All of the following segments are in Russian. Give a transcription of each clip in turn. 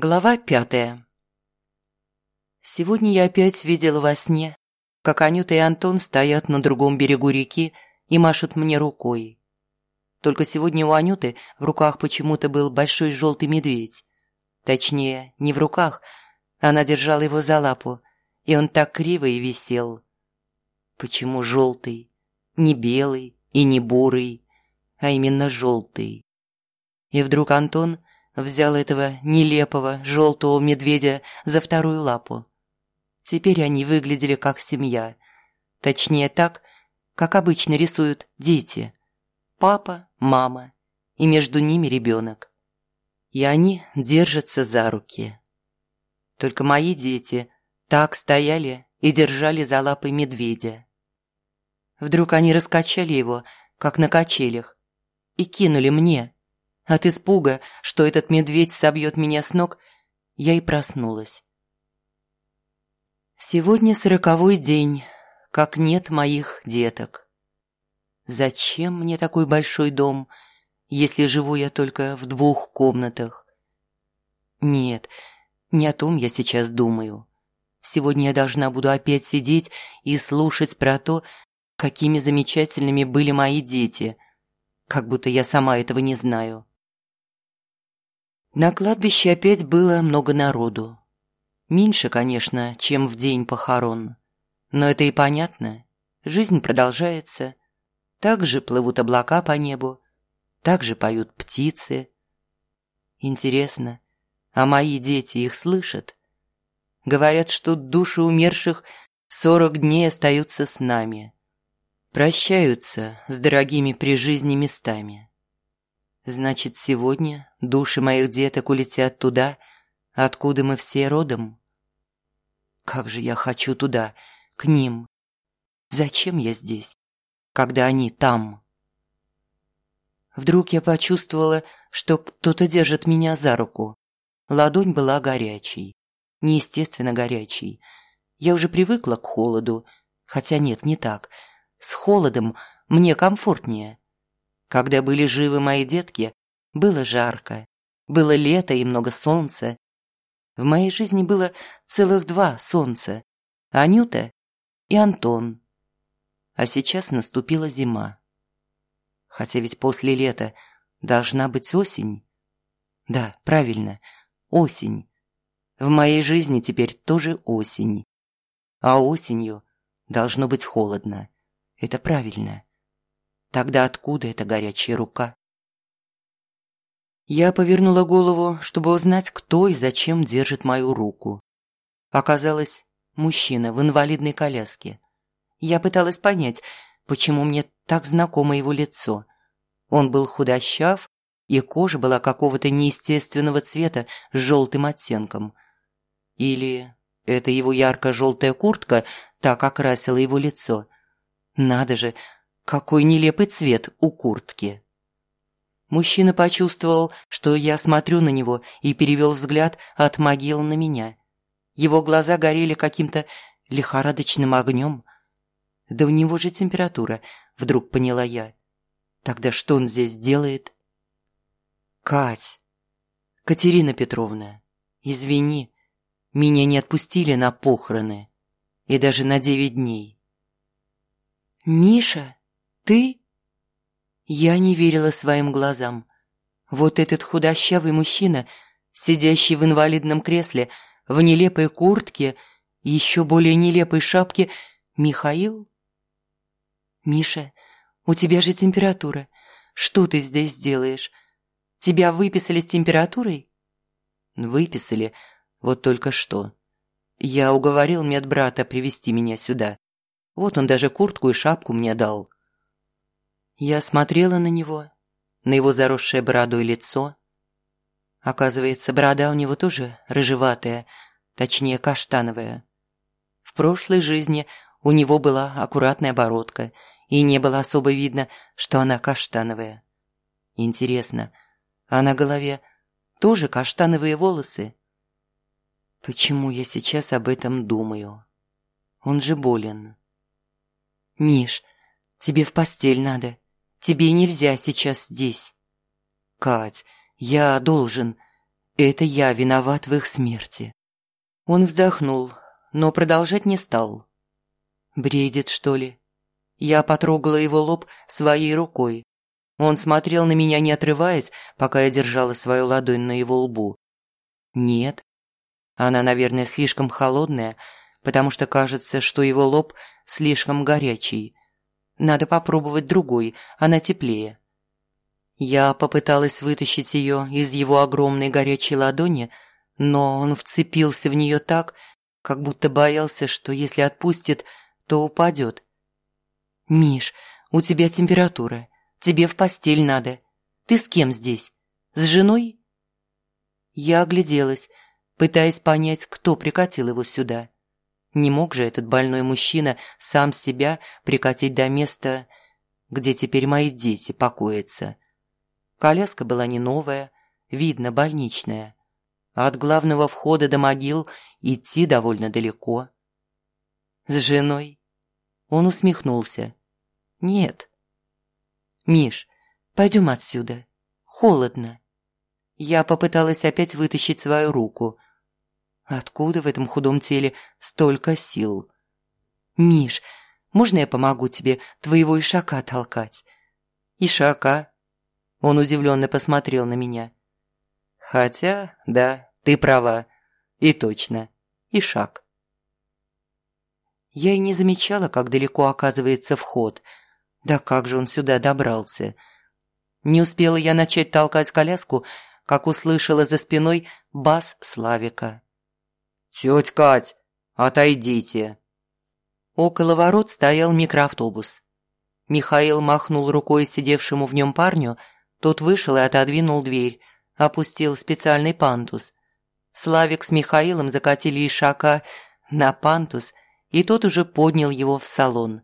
Глава пятая Сегодня я опять видела во сне, как Анюта и Антон стоят на другом берегу реки и машут мне рукой. Только сегодня у Анюты в руках почему-то был большой желтый медведь. Точнее, не в руках, она держала его за лапу, и он так криво и висел. Почему желтый? Не белый и не бурый, а именно желтый. И вдруг Антон взял этого нелепого желтого медведя за вторую лапу. Теперь они выглядели как семья. Точнее так, как обычно рисуют дети. Папа, мама и между ними ребенок. И они держатся за руки. Только мои дети так стояли и держали за лапы медведя. Вдруг они раскачали его, как на качелях, и кинули мне. От испуга, что этот медведь собьет меня с ног, я и проснулась. Сегодня сороковой день, как нет моих деток. Зачем мне такой большой дом, если живу я только в двух комнатах? Нет, не о том я сейчас думаю. Сегодня я должна буду опять сидеть и слушать про то, какими замечательными были мои дети, как будто я сама этого не знаю. На кладбище опять было много народу. Меньше, конечно, чем в день похорон. Но это и понятно. Жизнь продолжается. Так же плывут облака по небу. Так же поют птицы. Интересно, а мои дети их слышат? Говорят, что души умерших сорок дней остаются с нами прощаются с дорогими при жизни местами. Значит, сегодня души моих деток улетят туда, откуда мы все родом. Как же я хочу туда, к ним. Зачем я здесь, когда они там? Вдруг я почувствовала, что кто-то держит меня за руку. Ладонь была горячей, неестественно горячей. Я уже привыкла к холоду, хотя нет, не так – с холодом мне комфортнее. Когда были живы мои детки, было жарко. Было лето и много солнца. В моей жизни было целых два солнца. Анюта и Антон. А сейчас наступила зима. Хотя ведь после лета должна быть осень. Да, правильно, осень. В моей жизни теперь тоже осень. А осенью должно быть холодно. Это правильно. Тогда откуда эта горячая рука? Я повернула голову, чтобы узнать, кто и зачем держит мою руку. Оказалось, мужчина в инвалидной коляске. Я пыталась понять, почему мне так знакомо его лицо. Он был худощав, и кожа была какого-то неестественного цвета с желтым оттенком. Или это его ярко-желтая куртка так окрасила его лицо – надо же, какой нелепый цвет у куртки. Мужчина почувствовал, что я смотрю на него и перевел взгляд от могил на меня. Его глаза горели каким-то лихорадочным огнем. Да у него же температура, вдруг поняла я. Тогда что он здесь делает? Кать, Катерина Петровна, извини, меня не отпустили на похороны и даже на девять дней. «Миша, ты?» Я не верила своим глазам. Вот этот худощавый мужчина, сидящий в инвалидном кресле, в нелепой куртке еще более нелепой шапке, Михаил? «Миша, у тебя же температура. Что ты здесь делаешь? Тебя выписали с температурой?» «Выписали, вот только что. Я уговорил медбрата привести меня сюда. Вот он даже куртку и шапку мне дал. Я смотрела на него, на его заросшее бородой лицо. Оказывается, борода у него тоже рыжеватая, точнее каштановая. В прошлой жизни у него была аккуратная бородка, и не было особо видно, что она каштановая. Интересно, а на голове тоже каштановые волосы? Почему я сейчас об этом думаю? Он же болен. «Миш, тебе в постель надо. Тебе нельзя сейчас здесь». «Кать, я должен. Это я виноват в их смерти». Он вздохнул, но продолжать не стал. Бредит, что ли? Я потрогала его лоб своей рукой. Он смотрел на меня, не отрываясь, пока я держала свою ладонь на его лбу. Нет. Она, наверное, слишком холодная, потому что кажется, что его лоб слишком горячий. Надо попробовать другой, она теплее. Я попыталась вытащить ее из его огромной горячей ладони, но он вцепился в нее так, как будто боялся, что если отпустит, то упадет. «Миш, у тебя температура. Тебе в постель надо. Ты с кем здесь? С женой?» Я огляделась, пытаясь понять, кто прикатил его сюда. Не мог же этот больной мужчина сам себя прикатить до места, где теперь мои дети покоятся. Коляска была не новая, видно, больничная. От главного входа до могил идти довольно далеко. С женой? Он усмехнулся. Нет. Миш, пойдем отсюда. Холодно. Я попыталась опять вытащить свою руку. Откуда в этом худом теле столько сил? Миш, можно я помогу тебе твоего ишака толкать? Ишака? Он удивленно посмотрел на меня. Хотя, да, ты права. И точно. Ишак. Я и не замечала, как далеко оказывается вход. Да как же он сюда добрался? Не успела я начать толкать коляску, как услышала за спиной бас Славика. «Тетя Кать, отойдите!» Около ворот стоял микроавтобус. Михаил махнул рукой сидевшему в нем парню, тот вышел и отодвинул дверь, опустил специальный пантус. Славик с Михаилом закатили ишака на пантус, и тот уже поднял его в салон.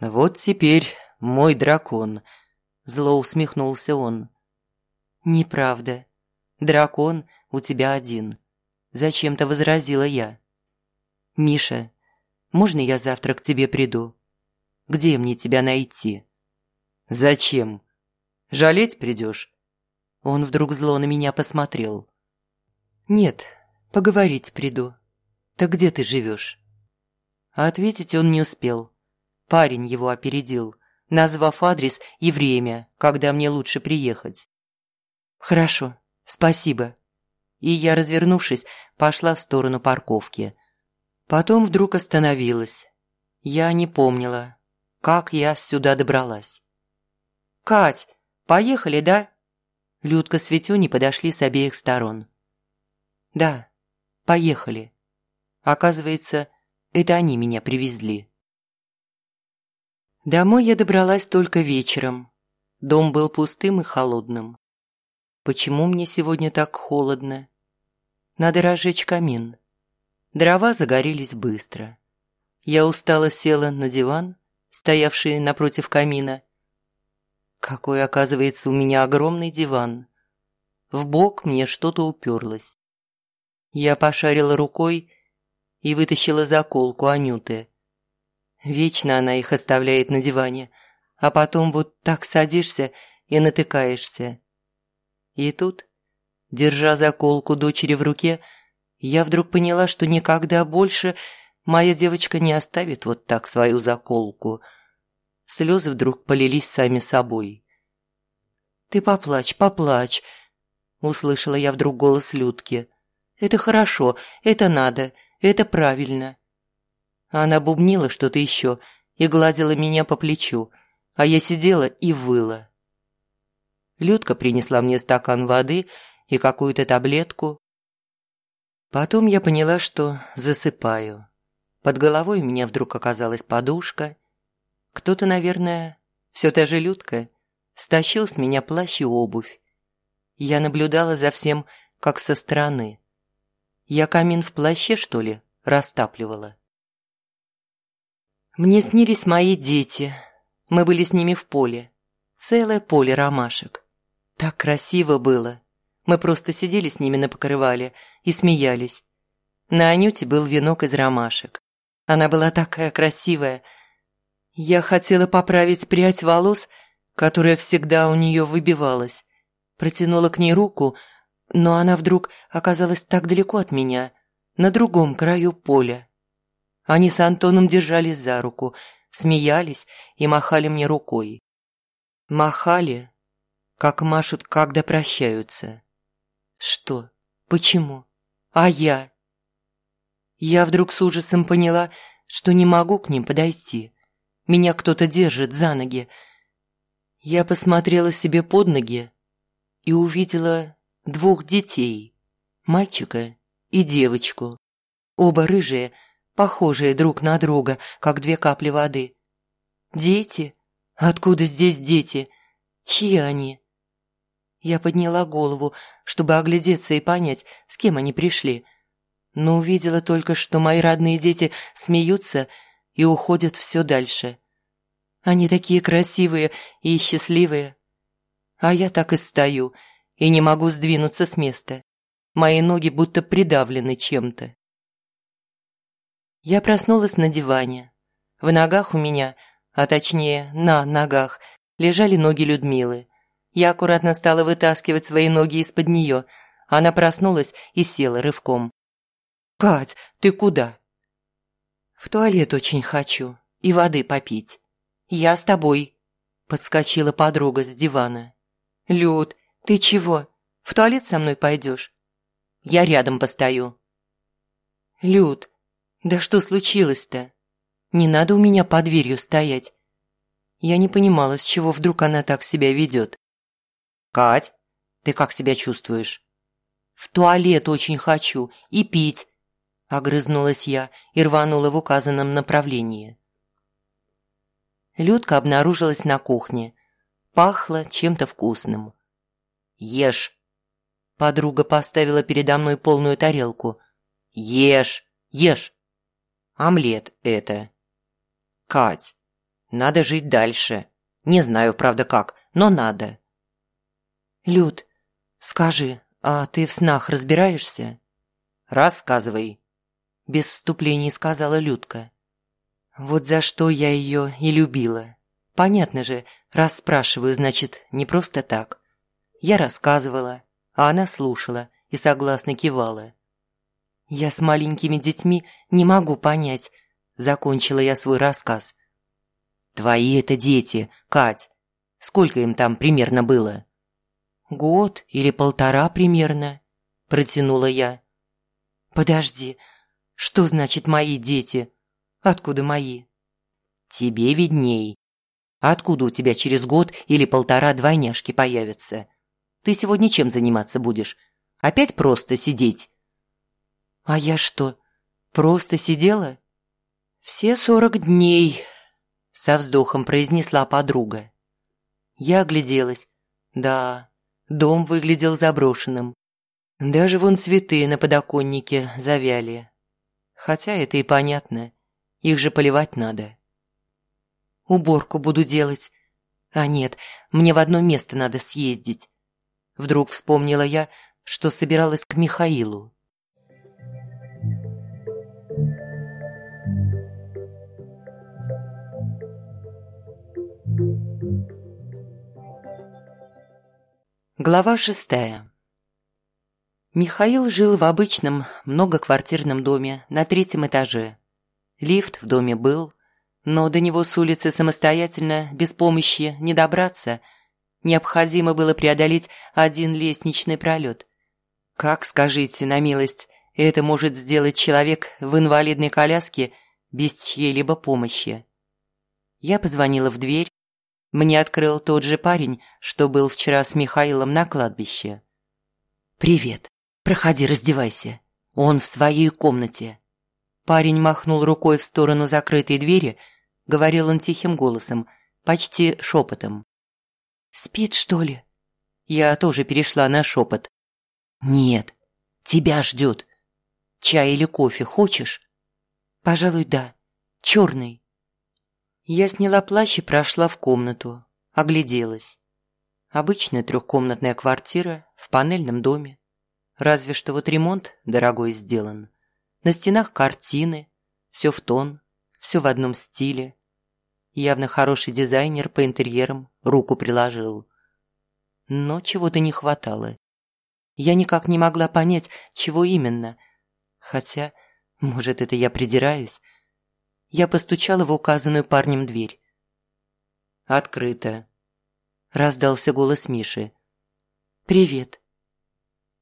«Вот теперь мой дракон», – зло усмехнулся он. «Неправда. Дракон у тебя один», – зачем-то возразила я. «Миша, можно я завтра к тебе приду? Где мне тебя найти?» «Зачем? Жалеть придешь?» Он вдруг зло на меня посмотрел. «Нет, поговорить приду. Так где ты живешь?» ответить он не успел. Парень его опередил, назвав адрес и время, когда мне лучше приехать. «Хорошо, спасибо». И я, развернувшись, пошла в сторону парковки. Потом вдруг остановилась. Я не помнила, как я сюда добралась. «Кать, поехали, да?» Людка с Витюней подошли с обеих сторон. «Да, поехали». Оказывается, это они меня привезли. Домой я добралась только вечером. Дом был пустым и холодным. Почему мне сегодня так холодно? Надо разжечь камин. Дрова загорелись быстро. Я устало села на диван, стоявший напротив камина. Какой, оказывается, у меня огромный диван. В бок мне что-то уперлось. Я пошарила рукой и вытащила заколку Анюты. Вечно она их оставляет на диване, а потом вот так садишься и натыкаешься. И тут, держа заколку дочери в руке, я вдруг поняла, что никогда больше моя девочка не оставит вот так свою заколку. Слезы вдруг полились сами собой. «Ты поплачь, поплачь», — услышала я вдруг голос Людки. «Это хорошо, это надо, это правильно». Она бубнила что-то еще и гладила меня по плечу, а я сидела и выла. Людка принесла мне стакан воды и какую-то таблетку. Потом я поняла, что засыпаю. Под головой у меня вдруг оказалась подушка. Кто-то, наверное, все та же Людка, стащил с меня плащ и обувь. Я наблюдала за всем, как со стороны. Я камин в плаще, что ли, растапливала? Мне снились мои дети. Мы были с ними в поле. Целое поле ромашек. Так красиво было. Мы просто сидели с ними на покрывале и смеялись. На Анюте был венок из ромашек. Она была такая красивая. Я хотела поправить прядь волос, которая всегда у нее выбивалась. Протянула к ней руку, но она вдруг оказалась так далеко от меня, на другом краю поля. Они с Антоном держались за руку, смеялись и махали мне рукой. Махали, как машут, когда прощаются. Что? Почему? А я? Я вдруг с ужасом поняла, что не могу к ним подойти. Меня кто-то держит за ноги. Я посмотрела себе под ноги и увидела двух детей, мальчика и девочку. Оба рыжие, похожие друг на друга, как две капли воды. Дети? Откуда здесь дети? Чьи они? Я подняла голову, чтобы оглядеться и понять, с кем они пришли. Но увидела только, что мои родные дети смеются и уходят все дальше. Они такие красивые и счастливые. А я так и стою и не могу сдвинуться с места. Мои ноги будто придавлены чем-то. Я проснулась на диване. В ногах у меня, а точнее на ногах, лежали ноги Людмилы. Я аккуратно стала вытаскивать свои ноги из-под нее. Она проснулась и села рывком. «Кать, ты куда?» «В туалет очень хочу. И воды попить». «Я с тобой», – подскочила подруга с дивана. «Люд, ты чего? В туалет со мной пойдешь?» «Я рядом постою». «Люд, да что случилось-то? Не надо у меня под дверью стоять». Я не понимала, с чего вдруг она так себя ведет. «Кать, ты как себя чувствуешь?» «В туалет очень хочу и пить», – огрызнулась я и рванула в указанном направлении. Людка обнаружилась на кухне. Пахло чем-то вкусным. «Ешь!» Подруга поставила передо мной полную тарелку. «Ешь! Ешь! Омлет это!» «Кать, надо жить дальше. Не знаю, правда, как, но надо». «Люд, скажи, а ты в снах разбираешься?» «Рассказывай», – без вступлений сказала Людка. Вот за что я ее и любила. Понятно же, раз спрашиваю, значит, не просто так. Я рассказывала, а она слушала и согласно кивала. Я с маленькими детьми не могу понять, закончила я свой рассказ. Твои это дети, Кать. Сколько им там примерно было? Год или полтора примерно, протянула я. Подожди, что значит мои дети? Откуда мои? Тебе видней. Откуда у тебя через год или полтора двойняшки появятся? Ты сегодня чем заниматься будешь? Опять просто сидеть? А я что, просто сидела? Все сорок дней, со вздохом произнесла подруга. Я огляделась. Да, дом выглядел заброшенным. Даже вон цветы на подоконнике завяли. Хотя это и понятно. Их же поливать надо. Уборку буду делать. А нет, мне в одно место надо съездить. Вдруг вспомнила я, что собиралась к Михаилу. Глава шестая. Михаил жил в обычном многоквартирном доме на третьем этаже. Лифт в доме был, но до него с улицы самостоятельно, без помощи, не добраться. Необходимо было преодолеть один лестничный пролет. Как, скажите, на милость, это может сделать человек в инвалидной коляске без чьей-либо помощи? Я позвонила в дверь. Мне открыл тот же парень, что был вчера с Михаилом на кладбище. «Привет. Проходи, раздевайся. Он в своей комнате». Парень махнул рукой в сторону закрытой двери, говорил он тихим голосом, почти шепотом. «Спит, что ли?» Я тоже перешла на шепот. «Нет, тебя ждет. Чай или кофе хочешь?» «Пожалуй, да. Черный». Я сняла плащ и прошла в комнату, огляделась. Обычная трехкомнатная квартира в панельном доме. Разве что вот ремонт дорогой сделан. На стенах картины, все в тон, все в одном стиле. Явно хороший дизайнер по интерьерам руку приложил. Но чего-то не хватало. Я никак не могла понять, чего именно. Хотя, может, это я придираюсь. Я постучала в указанную парнем дверь. «Открыто», – раздался голос Миши. «Привет».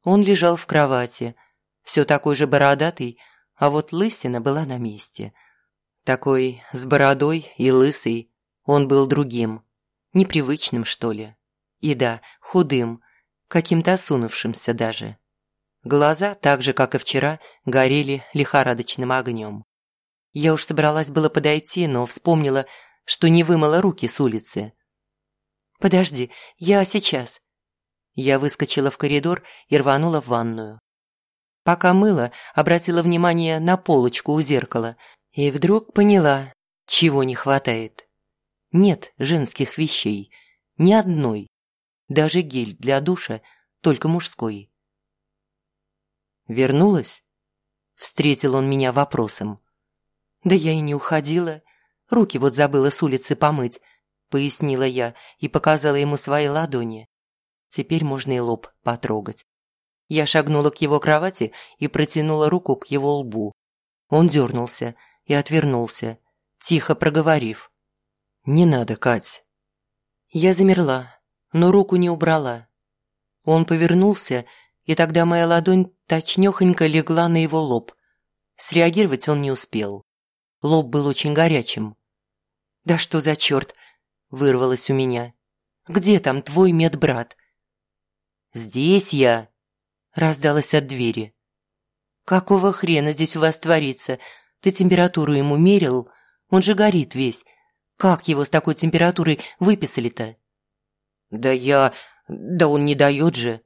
Он лежал в кровати, все такой же бородатый, а вот лысина была на месте. Такой с бородой и лысый, он был другим, непривычным, что ли. И да, худым, каким-то осунувшимся даже. Глаза, так же, как и вчера, горели лихорадочным огнем. Я уж собралась было подойти, но вспомнила, что не вымыла руки с улицы. «Подожди, я сейчас». Я выскочила в коридор и рванула в ванную. Пока мыла, обратила внимание на полочку у зеркала и вдруг поняла, чего не хватает. Нет женских вещей, ни одной. Даже гель для душа, только мужской. «Вернулась?» Встретил он меня вопросом. «Да я и не уходила. Руки вот забыла с улицы помыть», пояснила я и показала ему свои ладони. Теперь можно и лоб потрогать. Я шагнула к его кровати и протянула руку к его лбу. Он дернулся и отвернулся, тихо проговорив. «Не надо, Кать». Я замерла, но руку не убрала. Он повернулся, и тогда моя ладонь точнёхонько легла на его лоб. Среагировать он не успел. Лоб был очень горячим. «Да что за черт?» – вырвалось у меня. «Где там твой медбрат?» «Здесь я!» – раздалось от двери. «Какого хрена здесь у вас творится? Ты температуру ему мерил? Он же горит весь. Как его с такой температурой выписали-то?» «Да я... Да он не дает же!»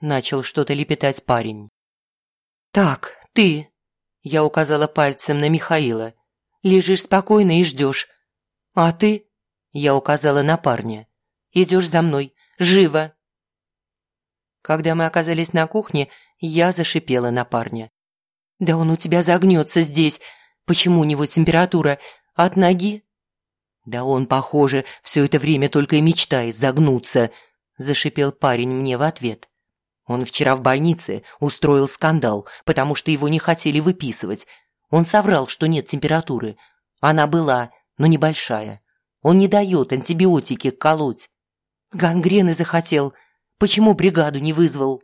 Начал что-то лепетать парень. «Так, ты...» Я указала пальцем на Михаила. «Лежишь спокойно и ждешь. А ты...» Я указала на парня. «Идешь за мной. Живо!» Когда мы оказались на кухне, я зашипела на парня. «Да он у тебя загнется здесь. Почему у него температура? От ноги?» «Да он, похоже, все это время только и мечтает загнуться», – зашипел парень мне в ответ. Он вчера в больнице устроил скандал, потому что его не хотели выписывать. Он соврал, что нет температуры. Она была, но небольшая. Он не дает антибиотики колоть. Гангрены захотел. Почему бригаду не вызвал?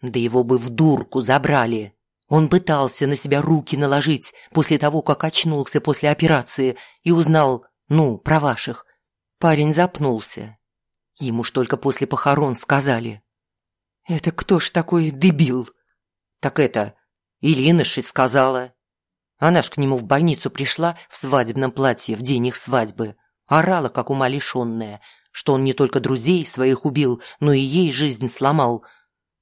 Да его бы в дурку забрали. Он пытался на себя руки наложить после того, как очнулся после операции и узнал, ну, про ваших. Парень запнулся. Ему ж только после похорон сказали. «Это кто ж такой дебил?» «Так это, Илина ж сказала». Она ж к нему в больницу пришла в свадебном платье в день их свадьбы. Орала, как ума лишенная, что он не только друзей своих убил, но и ей жизнь сломал.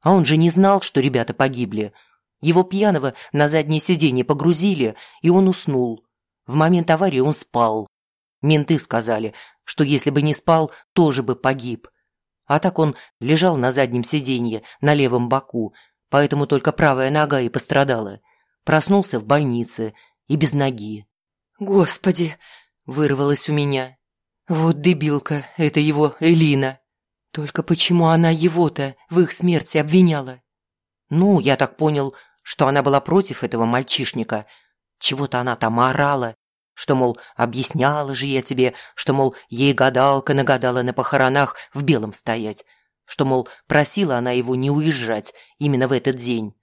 А он же не знал, что ребята погибли. Его пьяного на заднее сиденье погрузили, и он уснул. В момент аварии он спал. Менты сказали, что если бы не спал, тоже бы погиб. А так он лежал на заднем сиденье, на левом боку, поэтому только правая нога и пострадала. Проснулся в больнице и без ноги. «Господи!» – вырвалось у меня. «Вот дебилка, это его Элина. Только почему она его-то в их смерти обвиняла?» «Ну, я так понял, что она была против этого мальчишника. Чего-то она там орала, что, мол, объясняла же я тебе, что, мол, ей гадалка нагадала на похоронах в белом стоять, что, мол, просила она его не уезжать именно в этот день.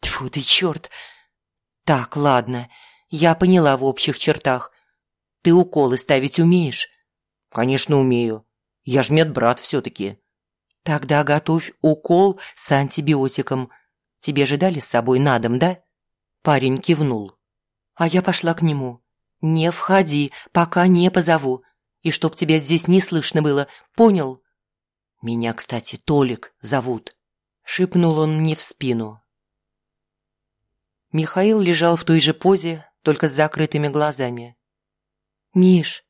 Тьфу ты, черт! Так, ладно, я поняла в общих чертах. Ты уколы ставить умеешь? Конечно, умею. Я ж медбрат все-таки. Тогда готовь укол с антибиотиком. Тебе же дали с собой на дом, да? Парень кивнул. А я пошла к нему. «Не входи, пока не позову. И чтоб тебя здесь не слышно было, понял?» «Меня, кстати, Толик зовут», — шепнул он мне в спину. Михаил лежал в той же позе, только с закрытыми глазами. «Миш!»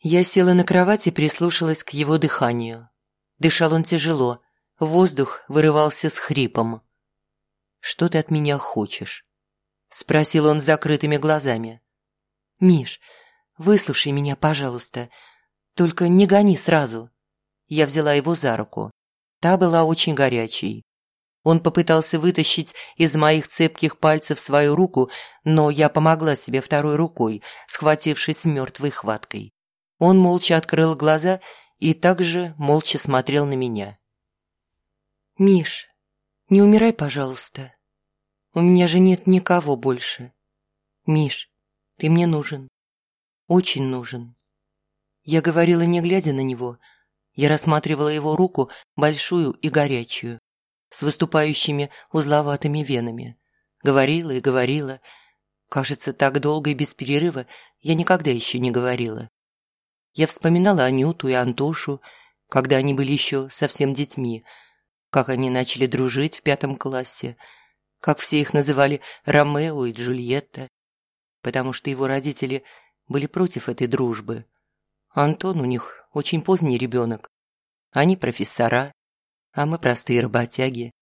Я села на кровать и прислушалась к его дыханию. Дышал он тяжело, воздух вырывался с хрипом. «Что ты от меня хочешь?» — спросил он с закрытыми глазами. «Миш, выслушай меня, пожалуйста. Только не гони сразу». Я взяла его за руку. Та была очень горячей. Он попытался вытащить из моих цепких пальцев свою руку, но я помогла себе второй рукой, схватившись мертвой хваткой. Он молча открыл глаза и также молча смотрел на меня. «Миш, не умирай, пожалуйста. У меня же нет никого больше. Миш, ты мне нужен. Очень нужен». Я говорила, не глядя на него. Я рассматривала его руку, большую и горячую с выступающими узловатыми венами. Говорила и говорила. Кажется, так долго и без перерыва я никогда еще не говорила. Я вспоминала Анюту и Антошу, когда они были еще совсем детьми, как они начали дружить в пятом классе, как все их называли Ромео и Джульетта, потому что его родители были против этой дружбы. Антон у них очень поздний ребенок. Они профессора, а мы простые работяги.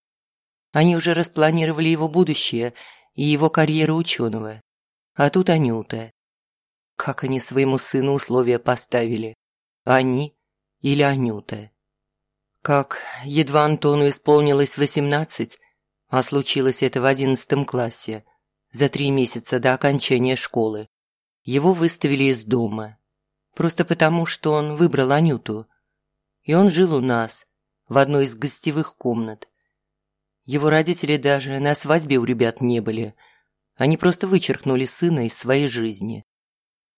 Они уже распланировали его будущее и его карьеру ученого. А тут Анюта. Как они своему сыну условия поставили? Они или Анюта? Как едва Антону исполнилось восемнадцать, а случилось это в одиннадцатом классе, за три месяца до окончания школы, его выставили из дома. Просто потому, что он выбрал Анюту. И он жил у нас, в одной из гостевых комнат. Его родители даже на свадьбе у ребят не были. Они просто вычеркнули сына из своей жизни.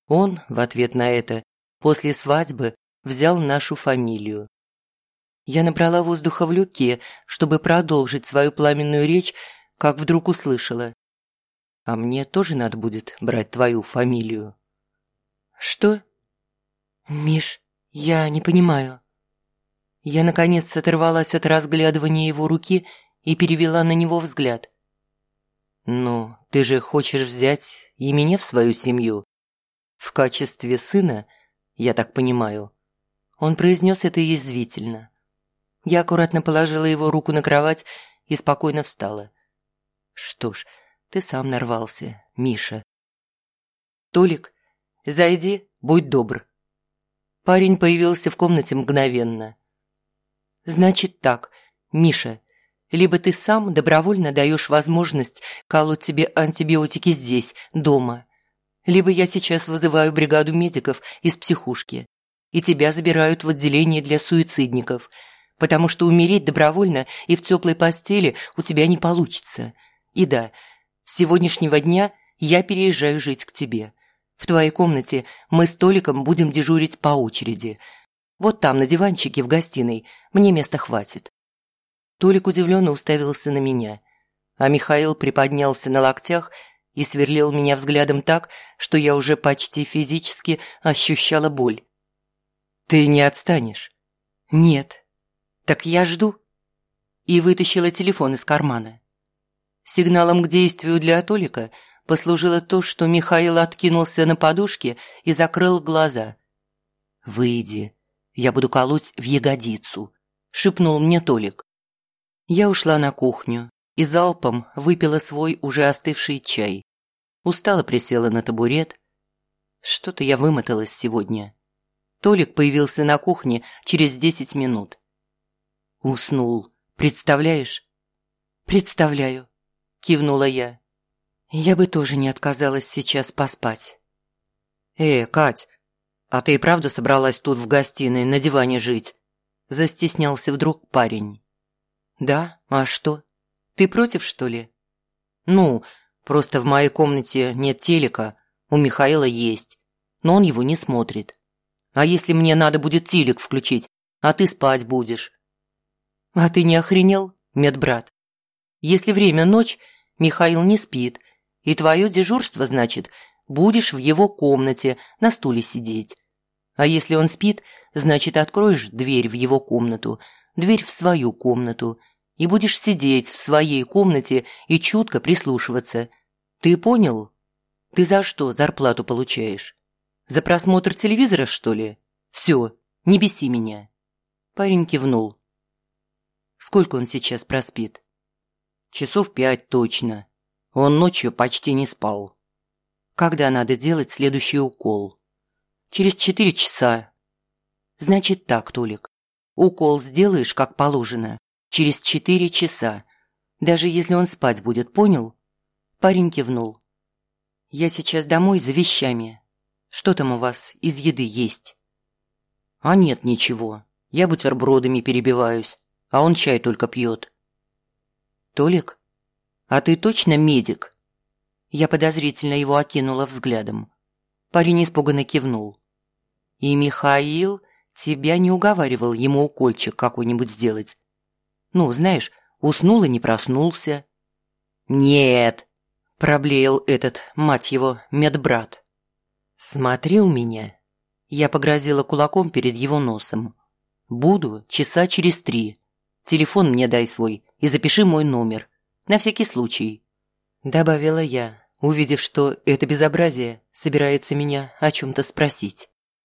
Он, в ответ на это, после свадьбы взял нашу фамилию. Я набрала воздуха в люке, чтобы продолжить свою пламенную речь, как вдруг услышала. «А мне тоже надо будет брать твою фамилию». «Что?» «Миш, я не понимаю». Я, наконец, оторвалась от разглядывания его руки и перевела на него взгляд. «Ну, ты же хочешь взять и меня в свою семью? В качестве сына, я так понимаю?» Он произнес это язвительно. Я аккуратно положила его руку на кровать и спокойно встала. «Что ж, ты сам нарвался, Миша». «Толик, зайди, будь добр». Парень появился в комнате мгновенно. Значит так, Миша, либо ты сам добровольно даешь возможность колоть тебе антибиотики здесь, дома, либо я сейчас вызываю бригаду медиков из психушки, и тебя забирают в отделение для суицидников, потому что умереть добровольно и в теплой постели у тебя не получится. И да, с сегодняшнего дня я переезжаю жить к тебе. В твоей комнате мы с Толиком будем дежурить по очереди – вот там, на диванчике в гостиной. Мне места хватит». Толик удивленно уставился на меня, а Михаил приподнялся на локтях и сверлил меня взглядом так, что я уже почти физически ощущала боль. «Ты не отстанешь?» «Нет». «Так я жду». И вытащила телефон из кармана. Сигналом к действию для Толика послужило то, что Михаил откинулся на подушке и закрыл глаза. «Выйди», я буду колоть в ягодицу», – шепнул мне Толик. Я ушла на кухню и залпом выпила свой уже остывший чай. Устало присела на табурет. Что-то я вымоталась сегодня. Толик появился на кухне через десять минут. Уснул. Представляешь? Представляю, кивнула я. Я бы тоже не отказалась сейчас поспать. Э, Кать, «А ты и правда собралась тут в гостиной на диване жить?» Застеснялся вдруг парень. «Да? А что? Ты против, что ли?» «Ну, просто в моей комнате нет телека, у Михаила есть, но он его не смотрит. А если мне надо будет телек включить, а ты спать будешь?» «А ты не охренел, медбрат? Если время ночь, Михаил не спит, и твое дежурство, значит, будешь в его комнате на стуле сидеть. А если он спит, значит, откроешь дверь в его комнату, дверь в свою комнату, и будешь сидеть в своей комнате и чутко прислушиваться. Ты понял? Ты за что зарплату получаешь? За просмотр телевизора, что ли? Все, не беси меня. Парень кивнул. Сколько он сейчас проспит? Часов пять точно. Он ночью почти не спал. Когда надо делать следующий укол? через четыре часа. Значит так, Толик. Укол сделаешь, как положено, через четыре часа. Даже если он спать будет, понял? Парень кивнул. Я сейчас домой за вещами. Что там у вас из еды есть? А нет ничего. Я бутербродами перебиваюсь, а он чай только пьет. Толик, а ты точно медик? Я подозрительно его окинула взглядом. Парень испуганно кивнул. И Михаил тебя не уговаривал ему укольчик какой-нибудь сделать? Ну, знаешь, уснул и не проснулся. Нет, проблеял этот, мать его, медбрат. Смотри у меня. Я погрозила кулаком перед его носом. Буду часа через три. Телефон мне дай свой и запиши мой номер. На всякий случай. Добавила я, увидев, что это безобразие собирается меня о чем-то спросить.